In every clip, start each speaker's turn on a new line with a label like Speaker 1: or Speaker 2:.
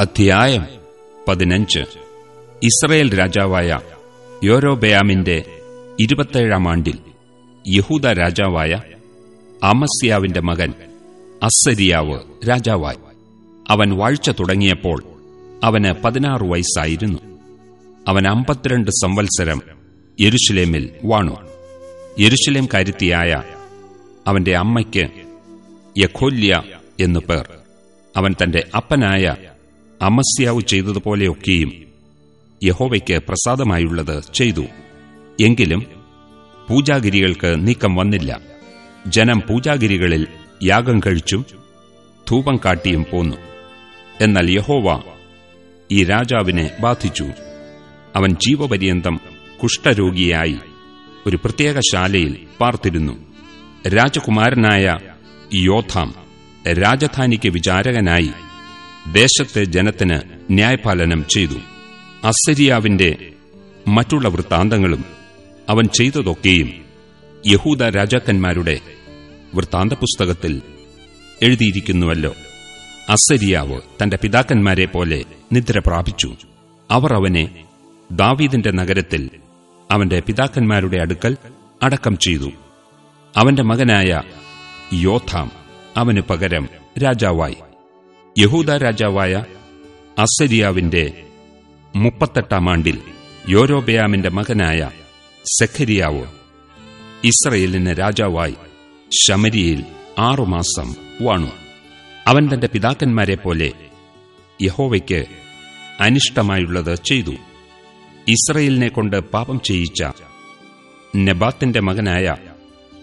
Speaker 1: അധ്യായം പതിനഞ്ച്. ഇസ്രയേൽ രാജാവായ യോരോബയാമിന്റെ ഇരുപത്തേഴാം ആണ്ടിൽ യഹൂദ രാജാവായ അമസ്യാവിന്റെ മകൻ അസരിയാവ് രാജാവായി. അവൻ വാഴ്ച തുടങ്ങിയപ്പോൾ അവന് പതിനാറ് വയസ്സായിരുന്നു. അവൻ അമ്പത്തിരണ്ട് സംവത്സരം യെരുഷലേമിൽ വാണു. യെരുഷലേം കാര്യത്തിയായ അവന്റെ അമ്മയ്ക്ക് യഖോല്യ എന്നു പേർ. അവൻ തന്റെ അപ്പനായ അമസ്യാവ് ചെയ്തതുപോലെയൊക്കെയും യഹോവയ്ക്ക് പ്രസാദമായുള്ളത് ചെയ്തു. എങ്കിലും പൂജാഗിരികൾക്ക് നീക്കം വന്നില്ല. ജനം പൂജാഗിരികളിൽ യാഗം കഴിച്ചും ധൂപം കാട്ടിയും പോന്നു. എന്നാൽ യഹോവ ഈ രാജാവിനെ ബാധിച്ചു. അവൻ ജീവപര്യന്തം കുഷ്ഠരോഗിയായി ഒരു പ്രത്യേക ശാലയിൽ പാർത്തിരുന്നു. രാജകുമാരനായ യോധാം രാജധാനിക്ക് വിചാരകനായി ദേശത്തെ ജനത്തിന് ന്യായപാലനം ചെയ്തു. അസരിയാവിന്റെ മറ്റുള്ള വൃത്താന്തങ്ങളും അവൻ ചെയ്തതൊക്കെയും യഹൂദ രാജാക്കന്മാരുടെ വൃത്താന്ത പുസ്തകത്തിൽ എഴുതിയിരിക്കുന്നുവല്ലോ. അസരിയാവ് തന്റെ പിതാക്കന്മാരെ പോലെ നിദ്ര പ്രാപിച്ചു. അവർ അവനെ ദാവീദിന്റെ നഗരത്തിൽ അവന്റെ പിതാക്കന്മാരുടെ അടുക്കൽ അടക്കം ചെയ്തു. അവന്റെ മകനായ യോഥാം അവന് പകരം രാജാവായി. യഹൂദ രാജാവായ അസരിയാവിന്റെ മുപ്പത്തെട്ടാം ആണ്ടിൽ യോരോബയാമിന്റെ മകനായ സെഖരിയാവ് ഇസ്രയേലിന് രാജാവായി ശമരിയിൽ ആറുമാസം വാണു. അവൻ തന്റെ പിതാക്കന്മാരെ പോലെ യഹോവയ്ക്ക് അനിഷ്ടമായുള്ളത് ചെയ്തു. ഇസ്രയേലിനെ കൊണ്ട് പാപം ചെയ്യിച്ച നെബാത്തിന്റെ മകനായ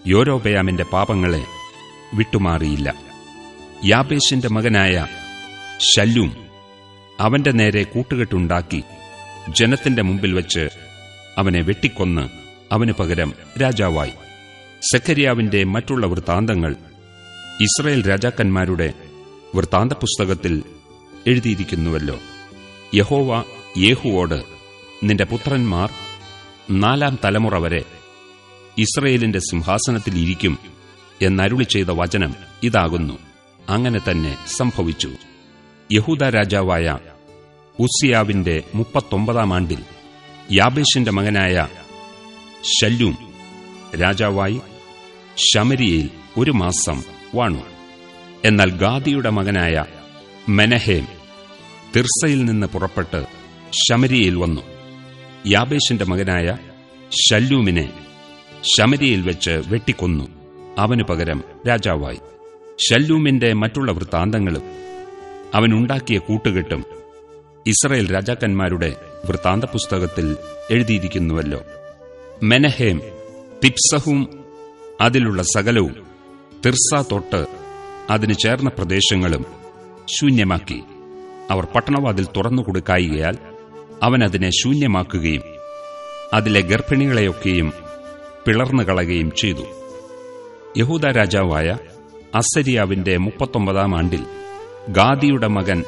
Speaker 1: യോരോബയാമിന്റെ പാപങ്ങളെ വിട്ടുമാറിയില്ല. യാബേശിന്റെ മകനായ ശല്ലും അവന്റെ നേരെ കൂട്ടുകെട്ടുണ്ടാക്കി ജനത്തിന്റെ മുമ്പിൽ വച്ച് അവനെ വെട്ടിക്കൊന്ന് അവന് പകരം രാജാവായി. സെക്കരിയാവിന്റെ മറ്റുള്ള വൃത്താന്തങ്ങൾ ഇസ്രയേൽ രാജാക്കന്മാരുടെ വൃത്താന്ത പുസ്തകത്തിൽ എഴുതിയിരിക്കുന്നുവല്ലോ. യഹോവ യേഹുവോട് നിന്റെ പുത്രന്മാർ നാലാം തലമുറ വരെ ഇസ്രയേലിന്റെ സിംഹാസനത്തിൽ ഇരിക്കും എന്നരുളി ചെയ്ത വചനം ഇതാകുന്നു. അങ്ങനെ തന്നെ സംഭവിച്ചു. യഹൂദ രാജാവായ ഉസിയാവിന്റെ മുപ്പത്തൊമ്പതാം ആണ്ടിൽ യാബേഷിന്റെ മകനായ ശല്യൂം രാജാവായി ശമരിയിൽ ഒരു മാസം വാണു. എന്നാൽ ഗാദിയുടെ മകനായ മെനഹേം തിർസയിൽ നിന്ന് പുറപ്പെട്ട് ശമരിയിൽ വന്നു. യാബേഷിന്റെ മകനായ ശല്ലൂമിനെ ശമരിയിൽ വെച്ച് വെട്ടിക്കൊന്നു. അവനു പകരം രാജാവായി. ശല്ലൂമിന്റെ മറ്റുള്ള വൃത്താന്തങ്ങളും അവനുണ്ടാക്കിയ കൂട്ടുകെട്ടും ഇസ്രയേൽ രാജാക്കന്മാരുടെ വൃത്താന്ത പുസ്തകത്തിൽ എഴുതിയിരിക്കുന്നുവല്ലോ. മെനഹേം തിപ്സഹും അതിലുള്ള സകലവും തിർസ തൊട്ട് അതിന് ചേർന്ന പ്രദേശങ്ങളും ശൂന്യമാക്കി. അവർ പട്ടണവാതിൽ തുറന്നു തുറന്നുകൊടുക്കായികയാൽ അവൻ അതിനെ ശൂന്യമാക്കുകയും അതിലെ ഗർഭിണികളെയൊക്കെയും പിളർന്നു കളയുകയും ചെയ്തു. യഹൂദ രാജാവായ അസരിയാവിന്റെ മുപ്പത്തൊമ്പതാം ആണ്ടിൽ ഗാദിയുടെ മകൻ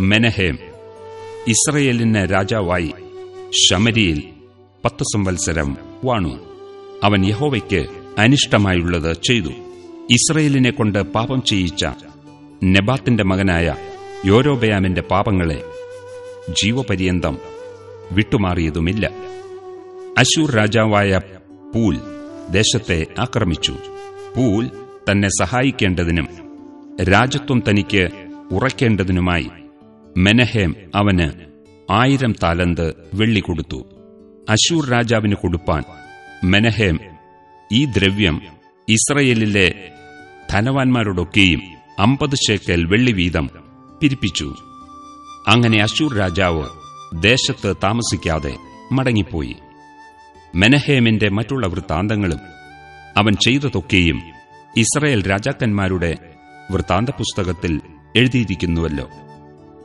Speaker 1: മെനഹേം ഇസ്രയേലിന് രാജാവായി ശമരിയിൽ പത്ത് സംവത്സരം വാണു. അവൻ യഹോവയ്ക്ക് അനിഷ്ടമായുള്ളത് ചെയ്തു. ഇസ്രയേലിനെ കൊണ്ട് പാപം ചെയ്യിച്ച നെബാത്തിന്റെ മകനായ യോരോബയാമിന്റെ പാപങ്ങളെ ജീവപര്യന്തം വിട്ടുമാറിയതുമില്ല. അശൂർ രാജാവായ പൂൽ ദേശത്തെ ആക്രമിച്ചു. പൂൽ തന്നെ സഹായിക്കേണ്ടതിനും രാജത്വം തനിക്ക് ഉറയ്ക്കേണ്ടതിനുമായി മെനഹേം അവന് ആയിരം താലന്ത് വെള്ളി കൊടുത്തു. അശൂർ രാജാവിന് കൊടുപ്പാൻ മെനഹേം ഈ ദ്രവ്യം ഇസ്രയേലിലെ ധനവാന്മാരോടൊക്കെയും അമ്പത് ശേക്കൽ വെള്ളി വീതം പിരിപ്പിച്ചു. അങ്ങനെ അശൂർ രാജാവ് ദേശത്ത് താമസിക്കാതെ മടങ്ങിപ്പോയി. മെനഹേമിന്റെ മറ്റുള്ള വൃത്താന്തങ്ങളും അവൻ ചെയ്തതൊക്കെയും ഇസ്രയേൽ രാജാക്കന്മാരുടെ വൃത്താന്ത പുസ്തകത്തിൽ എഴുതിയിരിക്കുന്നുവല്ലോ.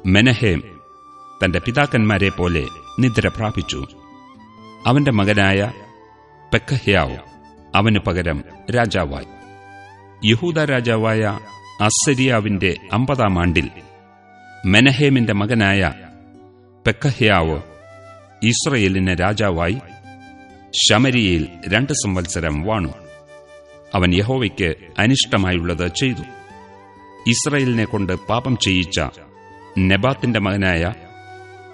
Speaker 1: മെനഹേം തന്റെ പിതാക്കന്മാരെ പോലെ നിദ്ര പ്രാപിച്ചു. അവന്റെ മകനായ പെക്കഹ്യാവ് അവന് പകരം രാജാവായി. യഹൂദ രാജാവായ അസരിയാവിന്റെ അമ്പതാം ആണ്ടിൽ മെനഹേമിന്റെ മകനായ പെക്കഹ്യാവ് ഇസ്രയേലിന് രാജാവായി ശമരിയിൽ രണ്ട് സംവത്സരം വാണു. അവൻ യഹോവയ്ക്ക് അനിഷ്ടമായുള്ളത് ചെയ്തു. ഇസ്രയേലിനെ കൊണ്ട് പാപം ചെയ്യിച്ച നെബാത്തിന്റെ മകനായ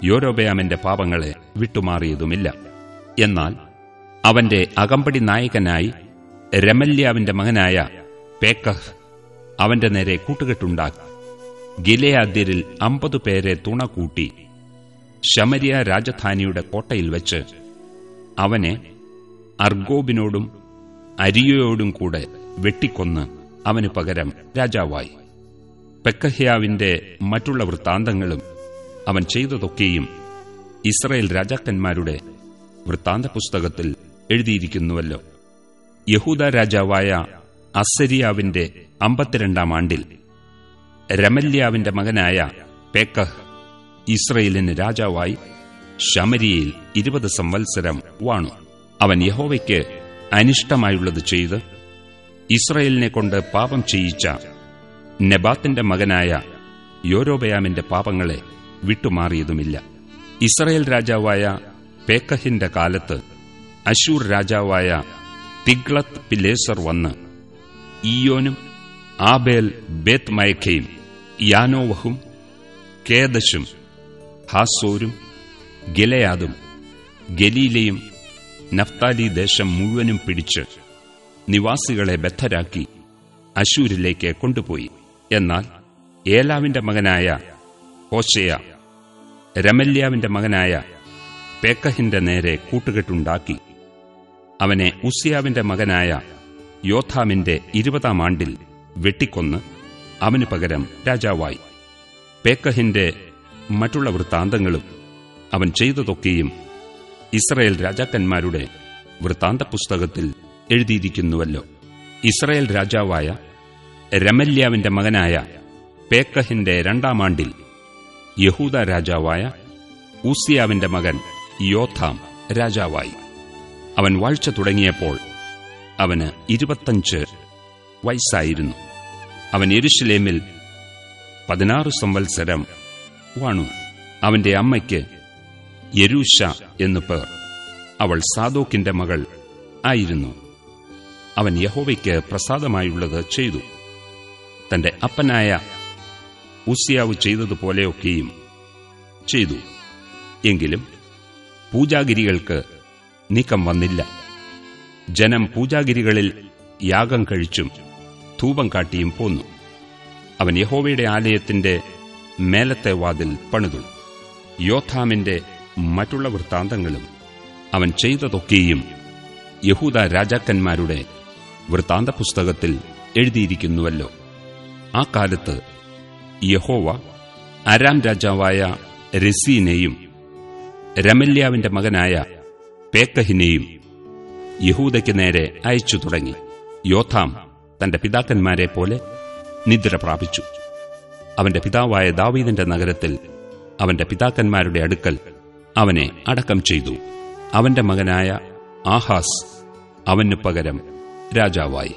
Speaker 1: യോരോബയാമിന്റെ പാപങ്ങളെ വിട്ടുമാറിയതുമില്ല. എന്നാൽ അവന്റെ അകമ്പടി നായകനായി രമല്യാവിന്റെ മകനായ പേക്കഹ് അവന്റെ നേരെ കൂട്ടുകെട്ടുണ്ടാക്കി. ഗിലയാദ്യരിൽ അമ്പത് പേരെ തുണ കൂട്ടി ശമരിയ രാജധാനിയുടെ കോട്ടയിൽ വെച്ച് അവനെ അർഗോബിനോടും അരിയോയോടും കൂടെ വെട്ടിക്കൊന്ന് അവന് പകരം രാജാവായി. പെക്കഹ്യാവിന്റെ മറ്റുള്ള വൃത്താന്തങ്ങളും അവൻ ചെയ്തതൊക്കെയും ഇസ്രയേൽ രാജാക്കന്മാരുടെ വൃത്താന്ത പുസ്തകത്തിൽ എഴുതിയിരിക്കുന്നുവല്ലോ. യഹൂദ രാജാവായ അസരിയാവിന്റെ അമ്പത്തിരണ്ടാം ആണ്ടിൽ രമല്യാവിന്റെ മകനായ പേക്കഹ് ഇസ്രയേലിന് രാജാവായി ശമരിയിൽ ഇരുപത് സംവത്സരം വാണു. അവൻ യഹോവയ്ക്ക് അനിഷ്ടമായുള്ളത് ചെയ്ത് ഇസ്രയേലിനെ കൊണ്ട് പാപം ചെയ്യിച്ച നെബാത്തിന്റെ മകനായ യോരോബയാമിന്റെ പാപങ്ങളെ വിട്ടുമാറിയതുമില്ല. ഇസ്രയേൽ രാജാവായ പേക്കഹിന്റെ കാലത്ത് അശൂർ രാജാവായ തിഗ്ലത്ത് പിലേസർ വന്ന് ഇയോനും ആബേൽ ബേത്ത് മയക്കയും യാനോവഹും കേദശും ഹാസോരും ഗിലയാദും ഗലീലയും നഫ്താലി ദേശം മുഴുവനും പിടിച്ച് നിവാസികളെ ബദ്ധരാക്കി അശൂരിലേക്ക് കൊണ്ടുപോയി. എന്നാൽ ഏലാവിന്റെ മകനായ ഹോശയ രമല്യാവിന്റെ മകനായ പേക്കഹിന്റെ നേരെ കൂട്ടുകെട്ടുണ്ടാക്കി. അവനെ ഉസിയാവിന്റെ മകനായ യോഥാമിന്റെ ഇരുപതാം ആണ്ടിൽ വെട്ടിക്കൊന്ന് അവന് പകരം രാജാവായി. പേക്കഹിന്റെ മറ്റുള്ള വൃത്താന്തങ്ങളും അവൻ ചെയ്തതൊക്കെയും ഇസ്രയേൽ രാജാക്കന്മാരുടെ വൃത്താന്ത പുസ്തകത്തിൽ എഴുതിയിരിക്കുന്നുവല്ലോ. ഇസ്രയേൽ രാജാവായ രമല്യാവിന്റെ മകനായ പേക്കഹിന്റെ രണ്ടാം ആണ്ടിൽ യഹൂദ രാജാവായ ഊസിയാവിന്റെ മകൻ യോഥാം രാജാവായി. അവൻ വാഴ്ച തുടങ്ങിയപ്പോൾ അവന് ഇരുപത്തഞ്ച് വയസ്സായിരുന്നു. അവൻ എരുഷലേമിൽ പതിനാറ് സംവത്സരം വാണു. അവന്റെ അമ്മയ്ക്ക് യരൂഷ എന്നു പേർ. അവൾ സാദോക്കിന്റെ മകൾ ആയിരുന്നു. അവൻ യഹോവയ്ക്ക് പ്രസാദമായുള്ളത് ചെയ്തു. തന്റെ അപ്പനായ ഉസിയാവ് ചെയ്തതുപോലെയൊക്കെയും ചെയ്തു. എങ്കിലും പൂജാഗിരികൾക്ക് നീക്കം വന്നില്ല. ജനം പൂജാഗിരികളിൽ യാഗം കഴിച്ചും ധൂപം കാട്ടിയും പോന്നു. അവൻ യഹോവയുടെ ആലയത്തിന്റെ മേലത്തെ വാതിൽ പണിതു. യോഥാമിന്റെ മറ്റുള്ള വൃത്താന്തങ്ങളും അവൻ ചെയ്തതൊക്കെയും യഹൂദ രാജാക്കന്മാരുടെ വൃത്താന്ത പുസ്തകത്തിൽ എഴുതിയിരിക്കുന്നുവല്ലോ. ആ കാലത്ത് യഹോവ അരാം രാജാവായ രസീനെയും രമല്യാവിന്റെ മകനായ പേക്കഹിനെയും യഹൂദയ്ക്ക് നേരെ അയച്ചു തുടങ്ങി. യോഥാം തന്റെ പിതാക്കന്മാരെ പോലെ നിദ്ര പ്രാപിച്ചു. അവന്റെ പിതാവായ ദാവീദിന്റെ നഗരത്തിൽ അവന്റെ പിതാക്കന്മാരുടെ അടുക്കൽ അവനെ അടക്കം ചെയ്തു. അവന്റെ മകനായ ആഹാസ് അവനു പകരം രാജാവായി.